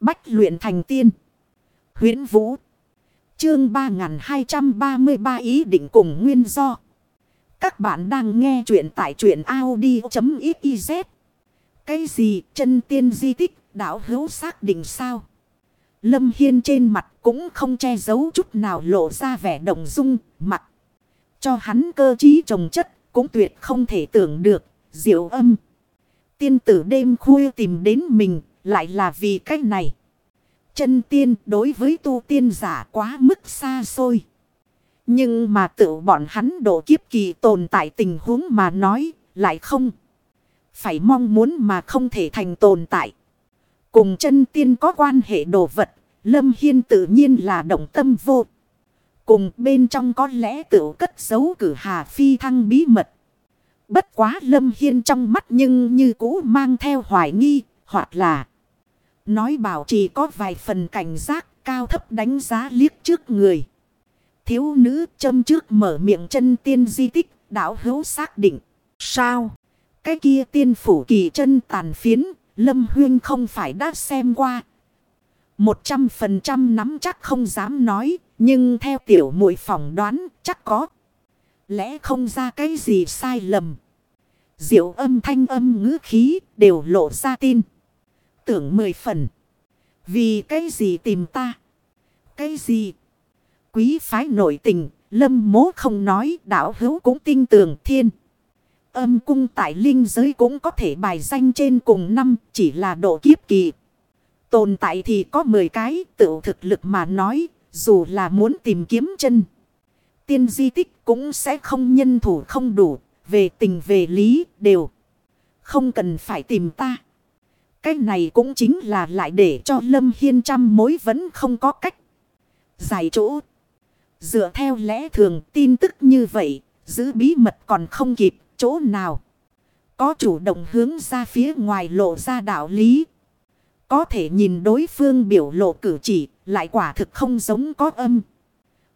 Bách luyện thành tiên. huyễn Vũ. Chương 3233 ý định cùng nguyên do. Các bạn đang nghe truyện tại truyện Audi.xyz. Cái gì chân tiên di tích đảo hữu xác định sao? Lâm Hiên trên mặt cũng không che giấu chút nào lộ ra vẻ động dung, mặt. Cho hắn cơ trí trồng chất cũng tuyệt không thể tưởng được. Diệu âm. Tiên tử đêm khuya tìm đến mình lại là vì cách này. Chân tiên đối với tu tiên giả quá mức xa xôi. Nhưng mà tự bọn hắn độ kiếp kỳ tồn tại tình huống mà nói, lại không. Phải mong muốn mà không thể thành tồn tại. Cùng chân tiên có quan hệ đồ vật. Lâm Hiên tự nhiên là động tâm vô. Cùng bên trong có lẽ tự cất giấu cử hà phi thăng bí mật. Bất quá Lâm Hiên trong mắt nhưng như cũ mang theo hoài nghi, hoặc là Nói bảo chỉ có vài phần cảnh giác, cao thấp đánh giá liếc trước người. Thiếu nữ châm trước mở miệng chân tiên di tích đảo hữu xác định. Sao? Cái kia tiên phủ kỳ chân tàn phiến, Lâm Huyên không phải đã xem qua. Một trăm phần trăm nắm chắc không dám nói. Nhưng theo tiểu muội phỏng đoán, chắc có. Lẽ không ra cái gì sai lầm. Diệu âm thanh âm ngữ khí đều lộ ra tin tưởng mười phần. Vì cái gì tìm ta? Cái gì? Quý phái nội tình, lâm mố không nói, đạo hữu cũng tin tưởng thiên. Âm cung tại linh giới cũng có thể bài danh trên cùng năm, chỉ là độ kiếp kỳ. Tồn tại thì có 10 cái, tự thực lực mà nói, dù là muốn tìm kiếm chân. Tiên di tích cũng sẽ không nhân thủ không đủ, về tình về lý đều. Không cần phải tìm ta. Cái này cũng chính là lại để cho Lâm Hiên trăm mối vẫn không có cách. Giải chỗ. Dựa theo lẽ thường tin tức như vậy, giữ bí mật còn không kịp chỗ nào. Có chủ động hướng ra phía ngoài lộ ra đạo lý. Có thể nhìn đối phương biểu lộ cử chỉ, lại quả thực không giống có âm.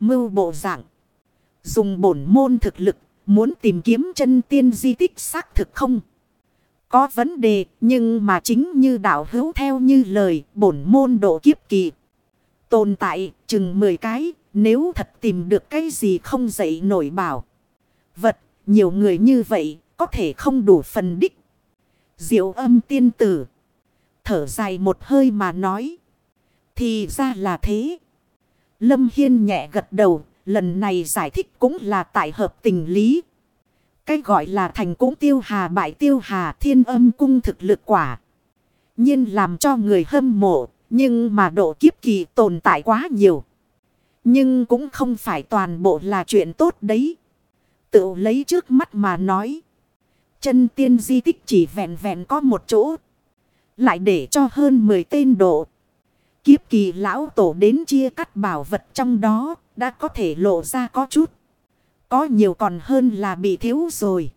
Mưu bộ dạng. Dùng bổn môn thực lực, muốn tìm kiếm chân tiên di tích xác thực không. Có vấn đề, nhưng mà chính như đạo hữu theo như lời bổn môn độ kiếp kỳ. Tồn tại chừng 10 cái, nếu thật tìm được cái gì không dậy nổi bảo. Vật, nhiều người như vậy, có thể không đủ phần đích. Diệu âm tiên tử. Thở dài một hơi mà nói. Thì ra là thế. Lâm Hiên nhẹ gật đầu. Lần này giải thích cũng là tại hợp tình lý. Cái gọi là thành cũng tiêu hà bại tiêu hà thiên âm cung thực lực quả. nhiên làm cho người hâm mộ. Nhưng mà độ kiếp kỳ tồn tại quá nhiều. Nhưng cũng không phải toàn bộ là chuyện tốt đấy. Tự lấy trước mắt mà nói. Chân tiên di tích chỉ vẹn vẹn có một chỗ. Lại để cho hơn 10 tên độ. Kiếp kỳ lão tổ đến chia cắt bảo vật trong đó. Đã có thể lộ ra có chút. Có nhiều còn hơn là bị thiếu rồi.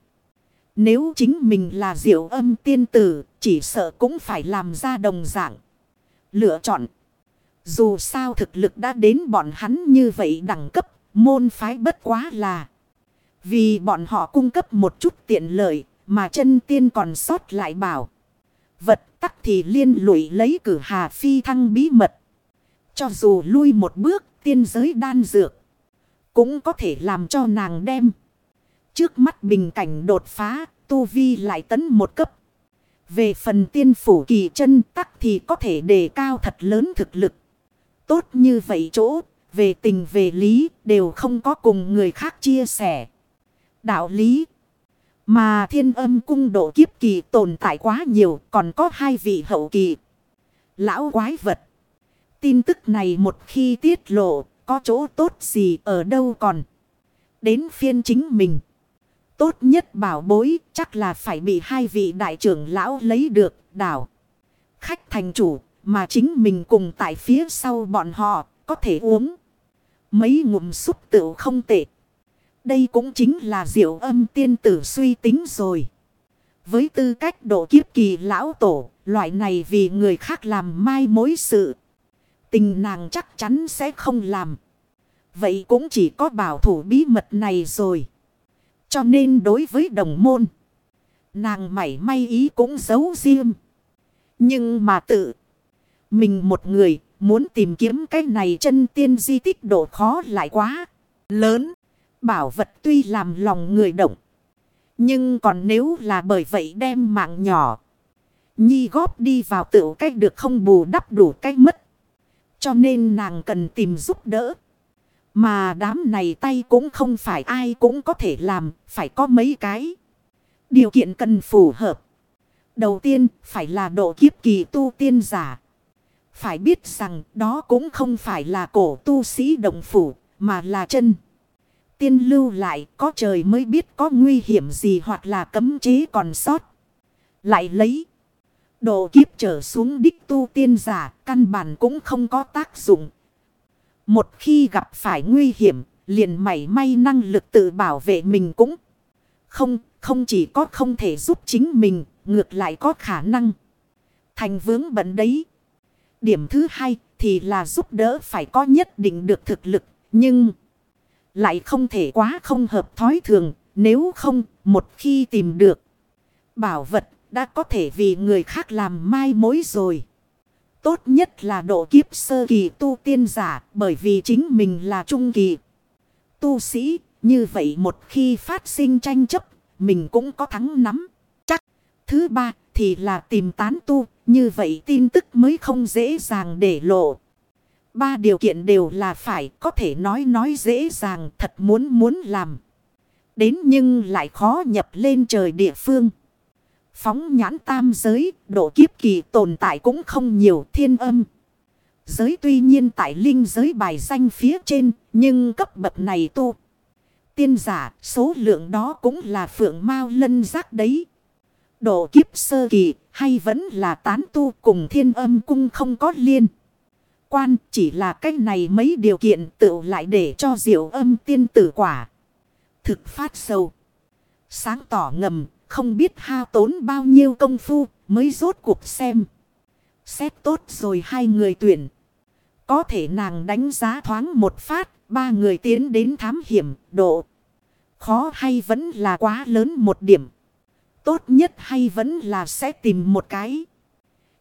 Nếu chính mình là diệu âm tiên tử, chỉ sợ cũng phải làm ra đồng dạng. Lựa chọn. Dù sao thực lực đã đến bọn hắn như vậy đẳng cấp, môn phái bất quá là. Vì bọn họ cung cấp một chút tiện lợi, mà chân tiên còn sót lại bảo. Vật tắc thì liên lụy lấy cử hà phi thăng bí mật. Cho dù lui một bước, tiên giới đan dược. Cũng có thể làm cho nàng đem. Trước mắt bình cảnh đột phá, tu vi lại tấn một cấp. Về phần tiên phủ kỳ chân tắc thì có thể đề cao thật lớn thực lực. Tốt như vậy chỗ, về tình về lý đều không có cùng người khác chia sẻ. Đạo lý. Mà thiên âm cung độ kiếp kỳ tồn tại quá nhiều, còn có hai vị hậu kỳ. Lão quái vật. Tin tức này một khi tiết lộ, có chỗ tốt gì ở đâu còn. Đến phiên chính mình. Tốt nhất bảo bối chắc là phải bị hai vị đại trưởng lão lấy được đảo. Khách thành chủ mà chính mình cùng tại phía sau bọn họ có thể uống. Mấy ngụm xúc tựu không tệ. Đây cũng chính là diệu âm tiên tử suy tính rồi. Với tư cách độ kiếp kỳ lão tổ, loại này vì người khác làm mai mối sự tình nàng chắc chắn sẽ không làm. Vậy cũng chỉ có bảo thủ bí mật này rồi. Cho nên đối với đồng môn, nàng mảy may ý cũng giấu riêng. Nhưng mà tự Mình một người muốn tìm kiếm cái này chân tiên di tích độ khó lại quá lớn. Bảo vật tuy làm lòng người động. Nhưng còn nếu là bởi vậy đem mạng nhỏ. Nhi góp đi vào tựu cách được không bù đắp đủ cách mất. Cho nên nàng cần tìm giúp đỡ. Mà đám này tay cũng không phải ai cũng có thể làm. Phải có mấy cái. Điều kiện cần phù hợp. Đầu tiên, phải là độ kiếp kỳ tu tiên giả. Phải biết rằng đó cũng không phải là cổ tu sĩ đồng phủ, mà là chân. Tiên lưu lại, có trời mới biết có nguy hiểm gì hoặc là cấm chế còn sót. Lại lấy. Độ kiếp trở xuống đích tu tiên giả căn bản cũng không có tác dụng. Một khi gặp phải nguy hiểm liền mảy may năng lực tự bảo vệ mình cũng không, không chỉ có không thể giúp chính mình, ngược lại có khả năng thành vướng bận đấy. Điểm thứ hai thì là giúp đỡ phải có nhất định được thực lực, nhưng lại không thể quá không hợp thói thường, nếu không một khi tìm được bảo vật đã có thể vì người khác làm mai mối rồi. Tốt nhất là độ kiếp sơ kỳ tu tiên giả, bởi vì chính mình là trung kỳ. Tu sĩ, như vậy một khi phát sinh tranh chấp, mình cũng có thắng nắm. Chắc. Thứ ba thì là tìm tán tu. Như vậy tin tức mới không dễ dàng để lộ. Ba điều kiện đều là phải có thể nói nói dễ dàng, thật muốn muốn làm. Đến nhưng lại khó nhập lên trời địa phương. Phóng nhãn tam giới, độ kiếp kỳ tồn tại cũng không nhiều thiên âm. Giới tuy nhiên tại linh giới bài danh phía trên, nhưng cấp bậc này tu. Tiên giả, số lượng đó cũng là phượng mao lân giác đấy. Độ kiếp sơ kỳ, hay vẫn là tán tu cùng thiên âm cung không có liên. Quan chỉ là cách này mấy điều kiện tự lại để cho diệu âm tiên tử quả. Thực phát sâu. Sáng tỏ ngầm, không biết hao tốn bao nhiêu công phu mới rốt cuộc xem. Xét tốt rồi hai người tuyển. Có thể nàng đánh giá thoáng một phát, ba người tiến đến thám hiểm, độ. Khó hay vẫn là quá lớn một điểm. Tốt nhất hay vẫn là sẽ tìm một cái.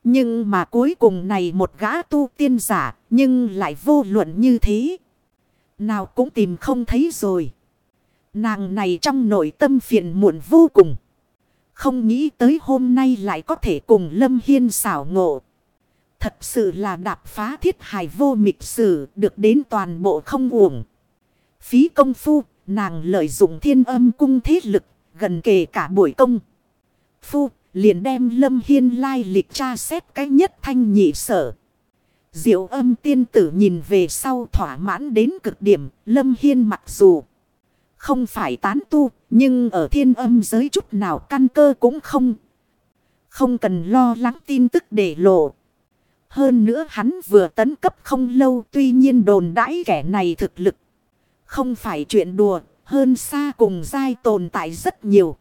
Nhưng mà cuối cùng này một gã tu tiên giả, nhưng lại vô luận như thế. Nào cũng tìm không thấy rồi. Nàng này trong nội tâm phiền muộn vô cùng. Không nghĩ tới hôm nay lại có thể cùng Lâm Hiên xảo ngộ. Thật sự là đạp phá thiết hài vô mịch sử được đến toàn bộ không uổng. Phí công phu, nàng lợi dụng thiên âm cung thế lực, gần kề cả buổi công. Phu, liền đem Lâm Hiên lai lịch tra xét cái nhất thanh nhị sở. Diệu âm tiên tử nhìn về sau thỏa mãn đến cực điểm, Lâm Hiên mặc dù không phải tán tu, nhưng ở thiên âm giới chút nào căn cơ cũng không. Không cần lo lắng tin tức để lộ. Hơn nữa hắn vừa tấn cấp không lâu tuy nhiên đồn đãi kẻ này thực lực. Không phải chuyện đùa, hơn xa cùng giai tồn tại rất nhiều.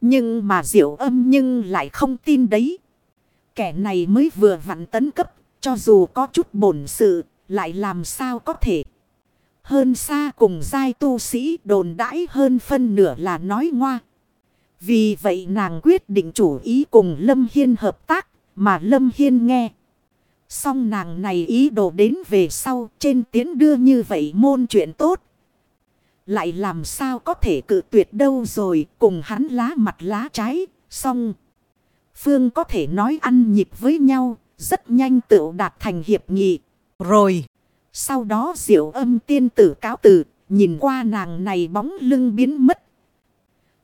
Nhưng mà diệu âm nhưng lại không tin đấy. Kẻ này mới vừa vặn tấn cấp, cho dù có chút bổn sự, lại làm sao có thể. Hơn xa cùng giai tu sĩ đồn đãi hơn phân nửa là nói ngoa. Vì vậy nàng quyết định chủ ý cùng Lâm Hiên hợp tác, mà Lâm Hiên nghe. Xong nàng này ý đồ đến về sau trên tiến đưa như vậy môn chuyện tốt. Lại làm sao có thể cự tuyệt đâu rồi cùng hắn lá mặt lá trái, xong. Phương có thể nói ăn nhịp với nhau, rất nhanh tựu đạt thành hiệp nghị. Rồi, sau đó diệu âm tiên tử cáo tử nhìn qua nàng này bóng lưng biến mất.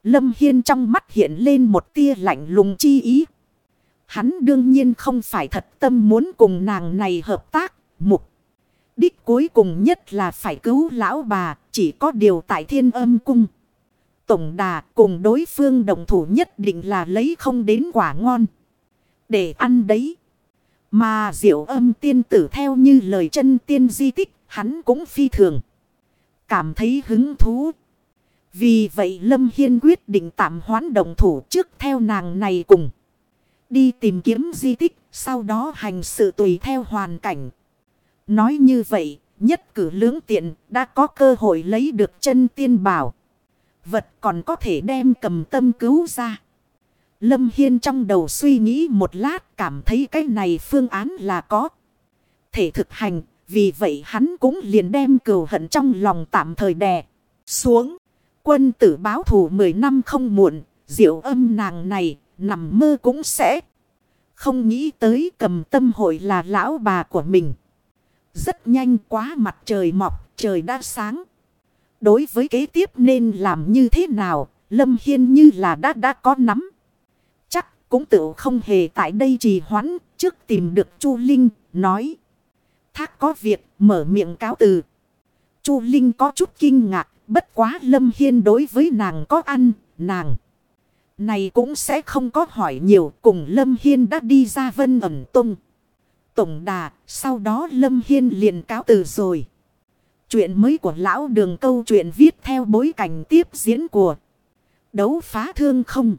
Lâm Hiên trong mắt hiện lên một tia lạnh lùng chi ý. Hắn đương nhiên không phải thật tâm muốn cùng nàng này hợp tác, mục. Đích cuối cùng nhất là phải cứu lão bà, chỉ có điều tại thiên âm cung. Tổng đà cùng đối phương đồng thủ nhất định là lấy không đến quả ngon. Để ăn đấy. Mà diệu âm tiên tử theo như lời chân tiên di tích, hắn cũng phi thường. Cảm thấy hứng thú. Vì vậy Lâm Hiên quyết định tạm hoán đồng thủ trước theo nàng này cùng. Đi tìm kiếm di tích, sau đó hành sự tùy theo hoàn cảnh. Nói như vậy, nhất cử lưỡng tiện đã có cơ hội lấy được chân tiên bảo. Vật còn có thể đem cầm tâm cứu ra. Lâm Hiên trong đầu suy nghĩ một lát cảm thấy cái này phương án là có. Thể thực hành, vì vậy hắn cũng liền đem cừu hận trong lòng tạm thời đè xuống. Quân tử báo thù 10 năm không muộn, diệu âm nàng này, nằm mơ cũng sẽ. Không nghĩ tới cầm tâm hội là lão bà của mình. Rất nhanh quá mặt trời mọc, trời đã sáng. Đối với kế tiếp nên làm như thế nào, Lâm Hiên như là đã đã có nắm. Cũng tự không hề tại đây trì hoãn, trước tìm được Chu Linh, nói. Thác có việc, mở miệng cáo từ. Chu Linh có chút kinh ngạc, bất quá Lâm Hiên đối với nàng có ăn, nàng. Này cũng sẽ không có hỏi nhiều, cùng Lâm Hiên đã đi ra vân ẩn tung. Tổng đà, sau đó Lâm Hiên liền cáo từ rồi. Chuyện mới của lão đường câu chuyện viết theo bối cảnh tiếp diễn của đấu phá thương không.